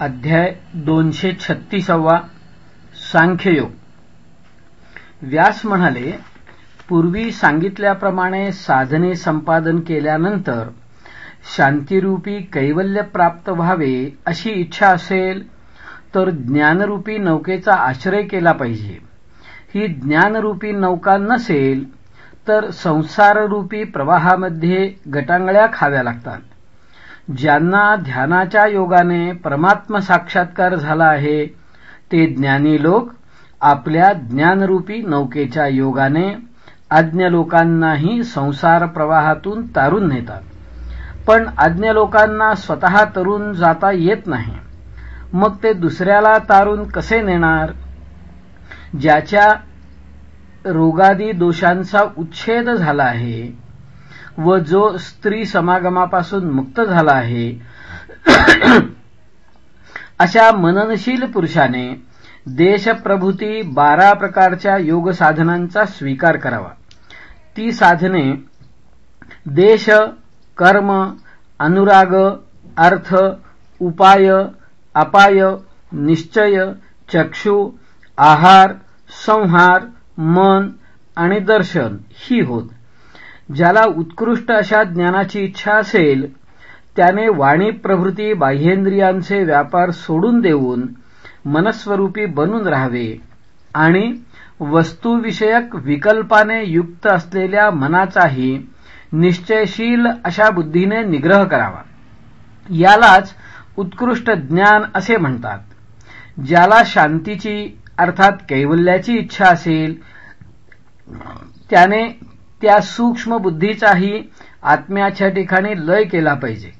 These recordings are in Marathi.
अध्याय दोनशे छत्तीसावा सांख्ययोग. व्यास म्हणाले पूर्वी सांगितल्याप्रमाणे साधने संपादन केल्यानंतर शांतिरूपी कैवल्य प्राप्त व्हावे अशी इच्छा असेल तर ज्ञानरूपी नौकेचा आश्रय केला पाहिजे. ही ज्ञानरूपी नौका नसेल तर संसाररूपी प्रवाहामध्ये गटांगळ्या खाव्या लागतात. ज्यांना ध्यानाच्या योगाने परमात्म साक्षात्कार झाला आहे ते ज्ञानी लोक आपल्या ज्ञानरूपी नौकेच्या योगाने अज्ञ लोकांनाही संसार प्रवाहातून तारून नेतात. पण अज्ञ लोकांना स्वतः तरून जाता येत नाही. मग ते दुसऱ्याला तारून कसे नेणार? ज्याच्या रोगादी दोषांचा उच्छेद झाला आहे व जो स्त्री समागमापासून मुक्त झाला आहे. अशा मननशील पुरुषाने देशप्रभूती बारा प्रकारच्या योग साधनांचा स्वीकार करावा. ती साधने देश कर्म अनुराग अर्थ उपाय अपाय निश्चय चक्षु आहार संहार मन आणि दर्शन ही होत. ज्याला उत्कृष्ट अशा ज्ञानाची इच्छा असेल त्याने वाणी प्रभृती बाह्येंद्रियांचे व्यापार सोडून देऊन मनस्वरूपी बनून राहावे आणि वस्तुविषयक विकल्पाने युक्त असलेल्या मनाचाही निश्चयशील अशा बुद्धीने निग्रह करावा. यालाच उत्कृष्ट ज्ञान असे म्हणतात. ज्याला शांतीची अर्थात कैवल्याची इच्छा असेल त्याने त्या सूक्ष्म बुद्धीचाही आत्म्याच्या ठिकाणी लय केला पाहिजे.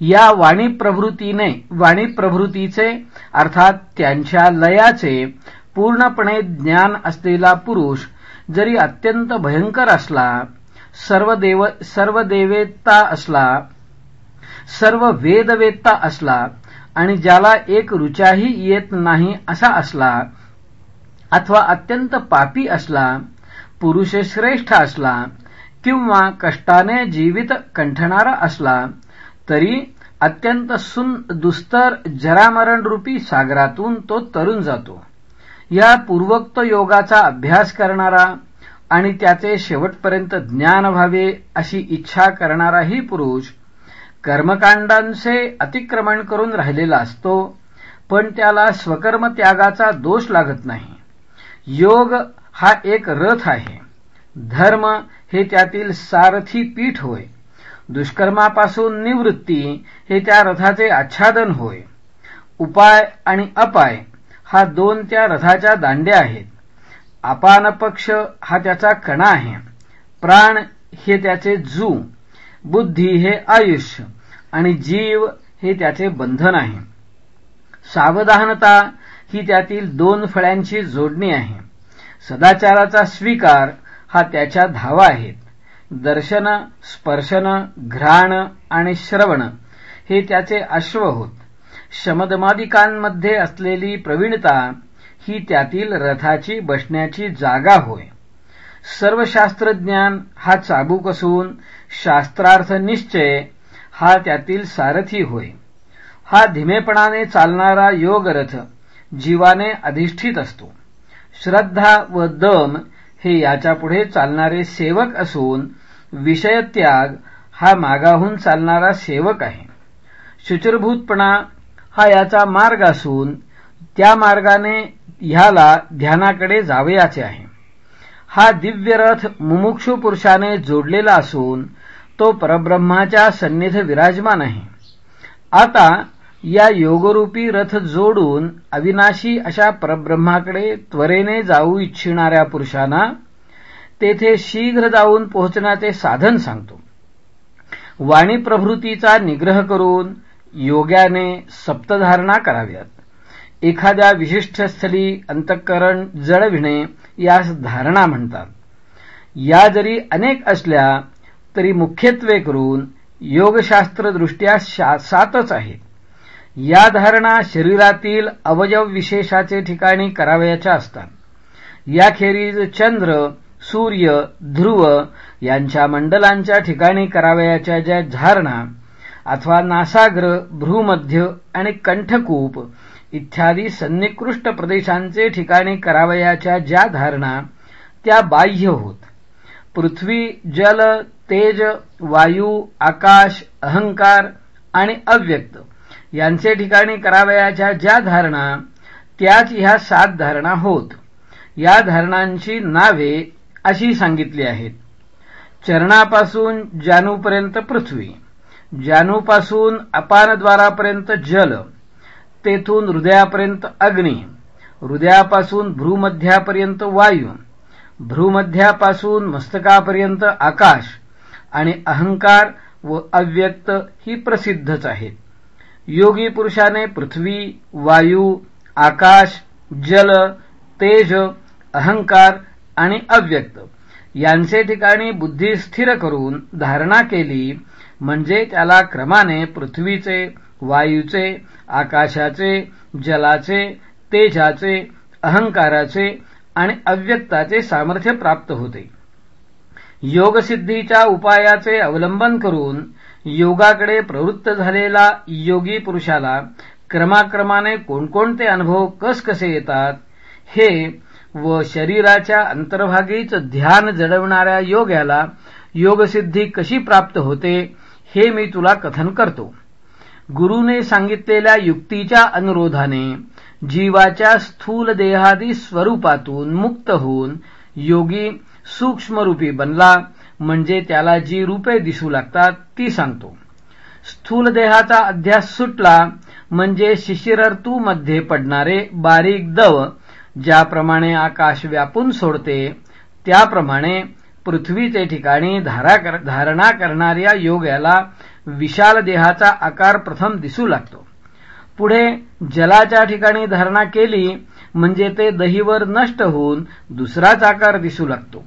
या वाणी प्रवृत्तीने वाणी प्रवृत्तीचे अर्थात त्यांच्या लयाचे पूर्णपणे ज्ञान असलेला पुरुष जरी अत्यंत भयंकर असला सर्व देव सर्व देवेत्ता असला सर्व वेदवेत्ता असला आणि ज्याला एक रुचाही येत नाही असा असला अथवा अत्यंत पापी असला पुरुष श्रेष्ठ असला किंवा कष्टाने जीवित कंठणारा असला तरी अत्यंत सुन दुस्तर जरामरणरूपी सागरातून तो तरुण जातो. या पूर्वोक्त योगाचा अभ्यास करणारा आणि त्याचे शेवटपर्यंत ज्ञान व्हावे अशी इच्छा करणाराही पुरुष कर्मकांडांचे अतिक्रमण करून राहिलेला असतो पण त्याला स्वकर्म त्यागाचा दोष लागत नाही. योग हा एक रथ आहे. धर्म हे त्यातील सारथी पीठ होय. दुष्कर्मापासून निवृत्ती हे त्या रथाचे आच्छादन होय. उपाय आणि अपाय हा दोन त्या रथाच्या दांड्या आहेत. अपान पक्ष हा त्याचा कणा आहे. प्राण हे त्याचे जू बुद्धी हे आयुष्य आणि जीव हे त्याचे बंधन आहे. सावधानता ही त्यातील दोन फळ्यांची जोडणी आहे. सदाचाराचा स्वीकार हा त्याच्या धावा आहेत. दर्शन स्पर्शन घ्राण आणि श्रवण हे त्याचे अश्व होत. शमदमादिकांमध्ये असलेली प्रवीणता ही त्यातील रथाची बसण्याची जागा होय. सर्व शास्त्रज्ञान हा चाबूक असून शास्त्रार्थ निश्चय हा त्यातील सारथी होय. हा धीमेपणाने चालणारा योगरथ जीवाने अधिष्ठित असतो. श्रद्धा व दम हे याच्यापुढे चालणारे सेवक असून विषयत्याग हा मागाहून चालणारा सेवक आहे. शुचिरभूतपणा हा याचा मार्ग असून त्या मार्गाने ह्याला ध्यानाकडे जावयाचे आहे. हा दिव्य रथ मुमुक्षू पुरुषाने जोडलेला असून तो परब्रह्माच्या सन्निध विराजमान आहे. आता या योगरूपी रथ जोडून अविनाशी अशा परब्रह्माकडे त्वरेने जाऊ इच्छिणाऱ्या पुरुषांना तेथे शीघ्र जाऊन पोहोचण्याचे साधन सांगतो. वाणी प्रभृतीचा निग्रह करून योग्याने सप्तधारणा कराव्यात. एखाद्या विशिष्ट स्थली अंतःकरण जळविणे यास धारणा म्हणतात. या जरी अनेक असल्या तरी मुख्यत्वे करून योगशास्त्रदृष्ट्या सातच आहेत. या धारणा शरीरातील अवयव विशेषाचे ठिकाणी करावयाच्या असतात. याखेरीज चंद्र सूर्य ध्रुव यांच्या मंडलांच्या ठिकाणी करावयाच्या ज्या धारणा अथवा नासाग्र भ्रूमध्य आणि कंठकूप इत्यादी सन्निकृष्ट प्रदेशांचे ठिकाणी करावयाच्या ज्या धारणा त्या बाह्य होत. पृथ्वी जल तेज वायू आकाश अहंकार आणि अव्यक्त. यांचे ठिकाणी करावयाच्या ज्या धारणा त्याच ह्या सात धारणा होत. या धारणांची नावे अशी सांगितली आहेत. चरणापासून जानूपर्यंत पृथ्वी जानूपासून अपानद्वारापर्यंत जल तेथून हृदयापर्यंत अग्नी हृदयापासून भ्रूमध्यापर्यंत वायू भ्रूमध्यापासून मस्तकापर्यंत आकाश आणि अहंकार व अव्यक्त ही प्रसिद्धच आहेत. योगी पुरुषाने पृथ्वी वायू आकाश जल तेज अहंकार आणि अव्यक्त यांचे ठिकाणी बुद्धी स्थिर करून धारणा केली म्हणजे त्याला क्रमाने पृथ्वीचे वायूचे आकाशाचे जलाचे तेजाचे अहंकाराचे आणि अव्यक्ताचे सामर्थ्य प्राप्त होते. योगसिद्धीच्या उपायाचे अवलंबन करून योगाकडे प्रवृत्त झालेला योगी पुरुषाला क्रमाक्रमाने कोणकोणते अनुभव कसकसे येतात हे व शरीराच्या अंतर्भागीच ध्यान जडवणाऱ्या योग्याला योगसिद्धी कशी प्राप्त होते हे मी तुला कथन करतो. गुरुने सांगितलेल्या युक्तीच्या अनुरोधाने जीवाच्या स्थूल देहादी स्वरूपातून मुक्त होऊन योगी सूक्ष्मरूपी बनला. म्हणजे त्याला जी रूपे दिसू लागतात ती सांगतो. स्थूल देहाचा अध्यास सुटला म्हणजे शिशिरर्तूमध्ये पडणारे बारीक दव ज्याप्रमाणे आकाश व्यापून सोडते त्याप्रमाणे पृथ्वीचे ठिकाणी धारणा करणाऱ्या योग्याला विशाल देहाचा आकार प्रथम दिसू लागतो. पुढे जलाच्या ठिकाणी धारणा केली म्हणजे ते दहीवर नष्ट होऊन दुसराच आकार दिसू लागतो.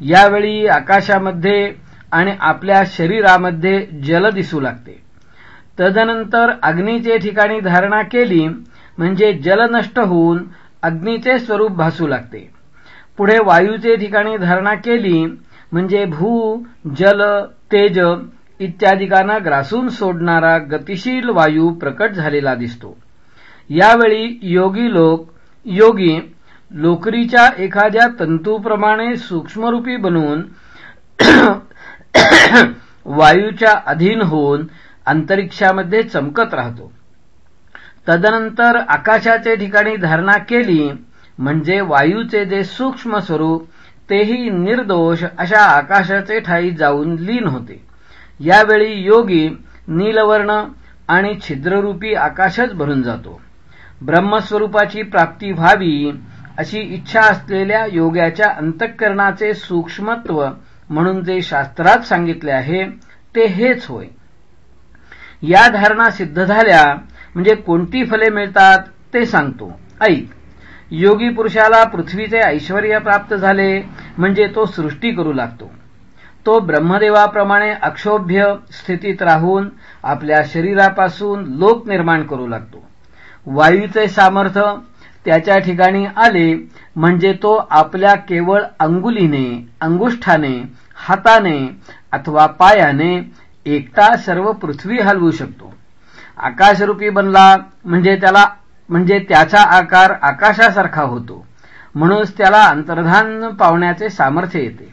यावेळी आकाशामध्ये आणि आपल्या शरीरामध्ये जल दिसू लागते. तदनंतर अग्नीचे ठिकाणी धारणा केली म्हणजे जल नष्ट होऊन अग्नीचे स्वरूप भासू लागते. पुढे वायूचे ठिकाणी धारणा केली म्हणजे भू जल तेज इत्यादिकांना ग्रासून सोडणारा गतिशील वायू प्रकट झालेला दिसतो. यावेळी योगी लोक योगी लोकरीच्या एखाद्या तंतूप्रमाणे सूक्ष्मरूपी बनून वायूच्या अधीन होऊन अंतरिक्षामध्ये चमकत राहतो. तदनंतर आकाशाचे ठिकाणी धारणा केली म्हणजे वायूचे जे सूक्ष्म स्वरूप तेही निर्दोष अशा आकाशाचे ठाई जाऊन लीन होते. यावेळी योगी नीलवर्ण आणि छिद्ररूपी आकाशच भरून जातो. ब्रह्मस्वरूपाची प्राप्ती व्हावी अशी इच्छा असलेल्या योग्याच्या अंतःकरणाचे सूक्ष्मत्व म्हणून जे शास्त्रात सांगितले आहे ते हेच होय. या धारणा सिद्ध झाल्या म्हणजे कोणती फले मिळतात ते सांगतो. ऐक. योगी पुरुषाला पृथ्वीचे ऐश्वर प्राप्त झाले म्हणजे तो सृष्टी करू लागतो. तो ब्रह्मदेवाप्रमाणे अक्षोभ्य स्थितीत राहून आपल्या शरीरापासून लोक निर्माण करू लागतो. वायूचे सामर्थ्य त्याच्या ठिकाणी आले म्हणजे तो आपल्या केवळ अंगुलीने अंगुष्ठाने हाताने अथवा पायाने एकटा सर्व पृथ्वी हलवू शकतो. आकाशरूपी बनला म्हणजे त्याला म्हणजे त्याचा आकार आकाशासारखा होतो. म्हणूनच त्याला अंतर्धान पावण्याचे सामर्थ्य येते.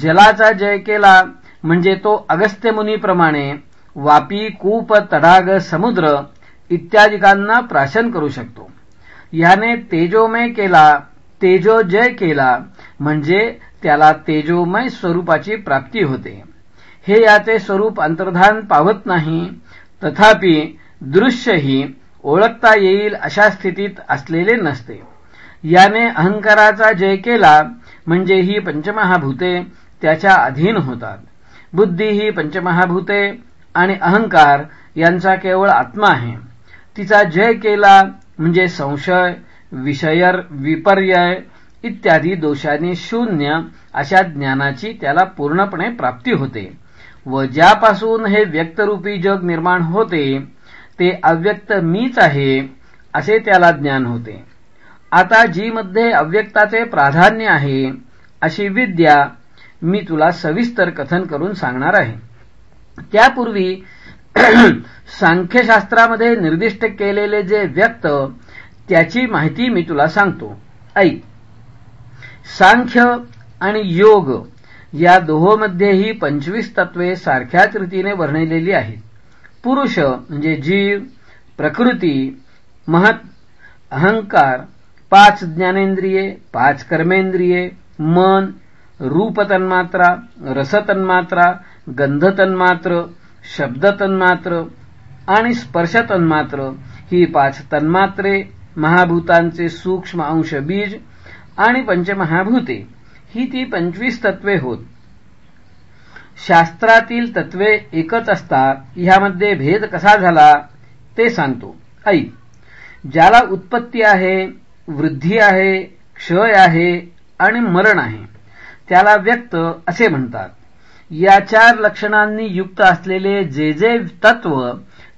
जलाचा जय केला म्हणजे तो अगस्त्यमुनीप्रमाणे वापी कूप तडाग समुद्र इत्यादिकांना प्राशन करू शकतो. याने तेजोमय केला तेजोजय केला म्हणजे त्याला तेजोमय स्वरूपाची प्राप्ती होते. हे याचे स्वरूप अंतर्धान पावत नाही तथापि दृश्यही ओळखता येईल अशा स्थितीत असलेले नसते. याने अहंकाराचा जय केला म्हणजे ही पंचमहाभूते त्याच्या अधीन होतात. बुद्धी ही पंचमहाभूते आणि अहंकार यांचा केवळ आत्मा आहे. तिचा जय केला म्हणजे संशय विषयर विपर्यय इत्यादी दोषांनी शून्य अशा ज्ञानाची त्याला पूर्णपणे प्राप्ती होते. व ज्यापासून हे व्यक्तरूपी जग निर्माण होते ते अव्यक्त मीच आहे असे त्याला ज्ञान होते. आता जी मध्ये अव्यक्ताचे प्राधान्य आहे अशी विद्या मी तुला सविस्तर कथन करून सांगणार आहे. त्यापूर्वी सांख्यशास्त्रामध्ये निर्दिष्ट केलेले जे व्यक्त त्याची माहिती मी तुला सांगतो. ऐक. सांख्य आणि योग या दोहोमध्येही पंचवीस तत्वे सारख्याच रीतीने वर्णिलेली आहेत. पुरुष म्हणजे जीव प्रकृती महत अहंकार पाच ज्ञानेंद्रिये पाच कर्मेंद्रिये मन रूप तन्मात्रा रसतन्मात्रा गंधतन्मात्र शब्द तन्मात्र आणि स्पर्श तन्मात्र ही पाच तन्मात्रे महाभूतांचे सूक्ष्म अंश बीज आणि पंचमहाभूते. ही ती पंचवीस तत्वे होत. शास्त्रातील तत्वे एकच असतात. ह्यामध्ये भेद कसा झाला ते सांगतो. ऐ ज्याला उत्पत्ती आहे वृद्धी आहे क्षय आहे आणि मरण आहे त्याला व्यक्त असे म्हणतात. या चार लक्षणांनी युक्त असलेले जे जे तत्व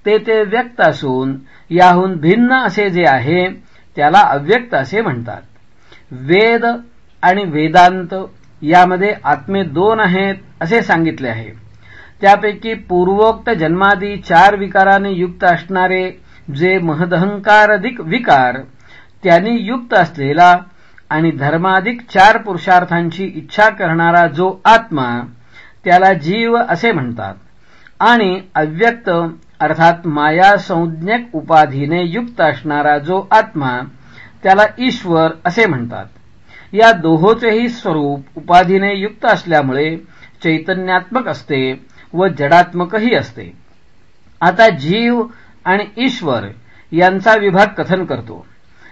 ते ते व्यक्त असून याहून भिन्न असे जे आहे त्याला अव्यक्त असे म्हणतात. वेद आणि वेदांत यामध्ये आत्मे दोन आहेत असे सांगितले आहे. त्यापैकी पूर्वोक्त जन्मादी चार विकाराने युक्त असणारे जे महदहंकाराधिक विकार त्यांनी युक्त असलेला आणि धर्माधिक चार पुरुषार्थांची इच्छा करणारा जो आत्मा त्याला जीव असे म्हणतात. आणि अव्यक्त अर्थात माया संज्ञक उपाधीने युक्त असणारा जो आत्मा त्याला ईश्वर असे म्हणतात. या दोहोचेही स्वरूप उपाधीने युक्त असल्यामुळे चैतन्यात्मक असते व जडात्मकही असते. आता जीव आणि ईश्वर यांचा विभाग कथन करतो.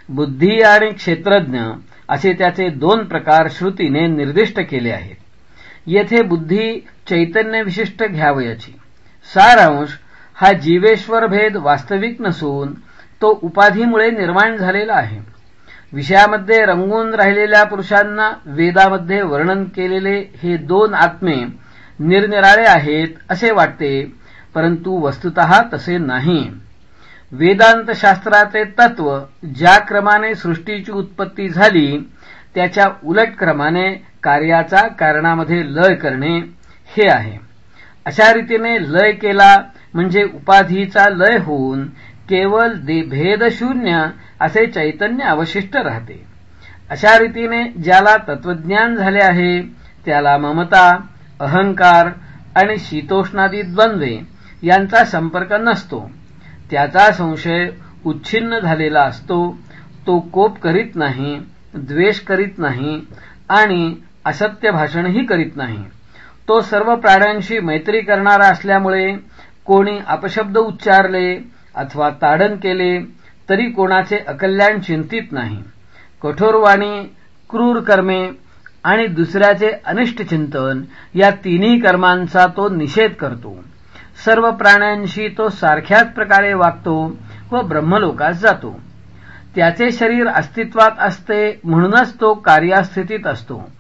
बुद्धी आणि क्षेत्रज्ञ असे त्याचे दोन प्रकार श्रुतीने निर्दिष्ट केले आहेत. येथे बुद्धी चैतन्य विशिष्ट घ्यावयाची. सारांश हा जीवेश्वर भेद वास्तविक नसून तो उपाधीमुळे निर्माण झालेला आहे. विषयामध्ये रंगून राहिलेल्या पुरुषांना वेदामध्ये वर्णन केलेले हे दोन आत्मे निरनिराळे आहेत असे वाटते परंतु वस्तुत तसे नाही. वेदांत शास्त्राचे तत्व ज्या क्रमाने सृष्टीची उत्पत्ती झाली त्याच्या उलट क्रमाने कार्याचा कारणामध्ये लय करणे हे आहे. अशा रीतीने लय केला म्हणजे उपाधीचा लय होऊन केवळ भेदशून्य असे चैतन्य अवशिष्ट राहते. अशा रीतीने ज्याला तत्वज्ञान झाले आहे त्याला ममता अहंकार आणि शीतोष्णादी द्वंद्वे यांचा संपर्क नसतो. त्याचा संशय उच्छिन्न झालेला असतो. तो कोप करीत नाही द्वेष करीत नाही आणि असत्य भाषणही करीत नाही. तो सर्व प्राण्यांशी मैत्री करणारा असल्यामुळे कोणी अपशब्द उच्चारले अथवा ताडन केले तरी कोणाचे अकल्याण चिंतित नाही. कठोरवाणी क्रूर कर्मे आणि दुसऱ्याचे अनिष्ट चिंतन या तिन्ही कर्मांचा तो निषेध करतो. सर्व प्राण्यांशी तो सारख्याच प्रकारे वागतो व ब्रह्मलोकात जातो. त्याचे शरीर अस्तित्वात असते म्हणूनच तो कार्यास्थितीत असतो.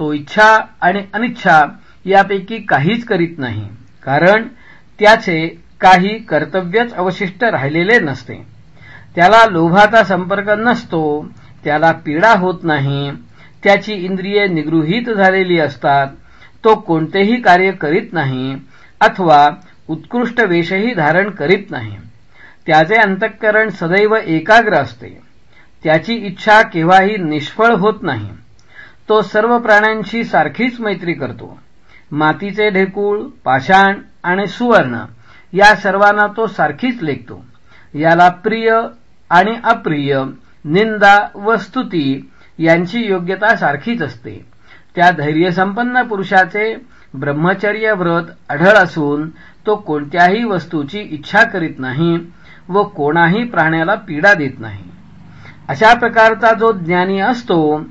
तो इच्छा आणि अनिच्छा यापैकी काहीच करीत नाही. कारण त्याचे काही कर्तव्यच अवशिष्ट राहिलेले नसते. त्याला लोभाचा संपर्क नसतो त्याला पीडा होत नाही त्याची इंद्रिये निगृहीत झालेली असतात तो कोणतेही कार्य करीत नाही अथवा उत्कृष्ट वेशही धारण करीत नाही. त्याचे अंतःकरण सदैव एकाग्र असते. त्याची इच्छा केव्हाही निष्फळ होत नाही. तो सर्व प्राण्यांशी सारखीच मैत्री करतो. मातीचे ढेकूळ पाषाण आणि सुवर्ण या सर्वांना तो सारखीच लेखतो. याला प्रिय आणि अप्रिय निंदा व स्तुती यांची योग्यता सारखीच असते. त्या धैर्यसंपन्न पुरुषाचे ब्रह्मचर्य व्रत अढळ असून तो कोणत्याही वस्तूची इच्छा करीत नाही व कोणाही प्राण्याला पीडा देत नाही. अशा प्रकारचा जो ज्ञानी असतो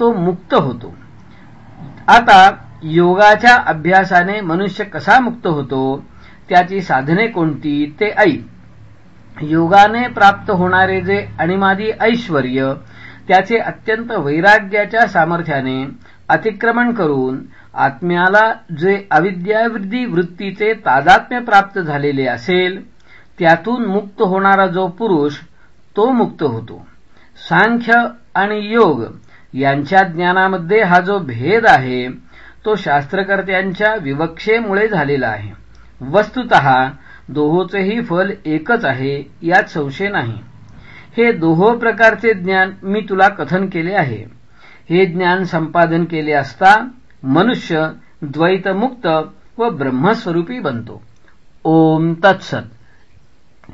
तो मुक्त होतो. आता योगाच्या अभ्यासाने मनुष्य कसा मुक्त होतो त्याची साधने कोणती ते ऐक. योगाने प्राप्त होणारे जे अणिमादी ऐश्वर त्याचे अत्यंत वैराग्याच्या सामर्थ्याने अतिक्रमण करून आत्म्याला जे अविद्यावृद्धी वृत्तीचे तादात्म्य प्राप्त झालेले असेल त्यातून मुक्त होणारा जो पुरुष तो मुक्त होतो. सांख्य आणि योग यांच्या ज्ञानामध्ये हा जो भेद आहे तो शास्त्रकर्त्यांच्या विवक्षेमुळे झालेला आहे. वस्तुत दोहोचेही फल एकच आहे यात संशय नाही. हे दोहो प्रकारचे ज्ञान मी तुला कथन केले आहे. हे ज्ञान संपादन केले असता मनुष्य द्वैतमुक्त व ब्रह्मस्वरूपी बनतो. ओम तत्सत.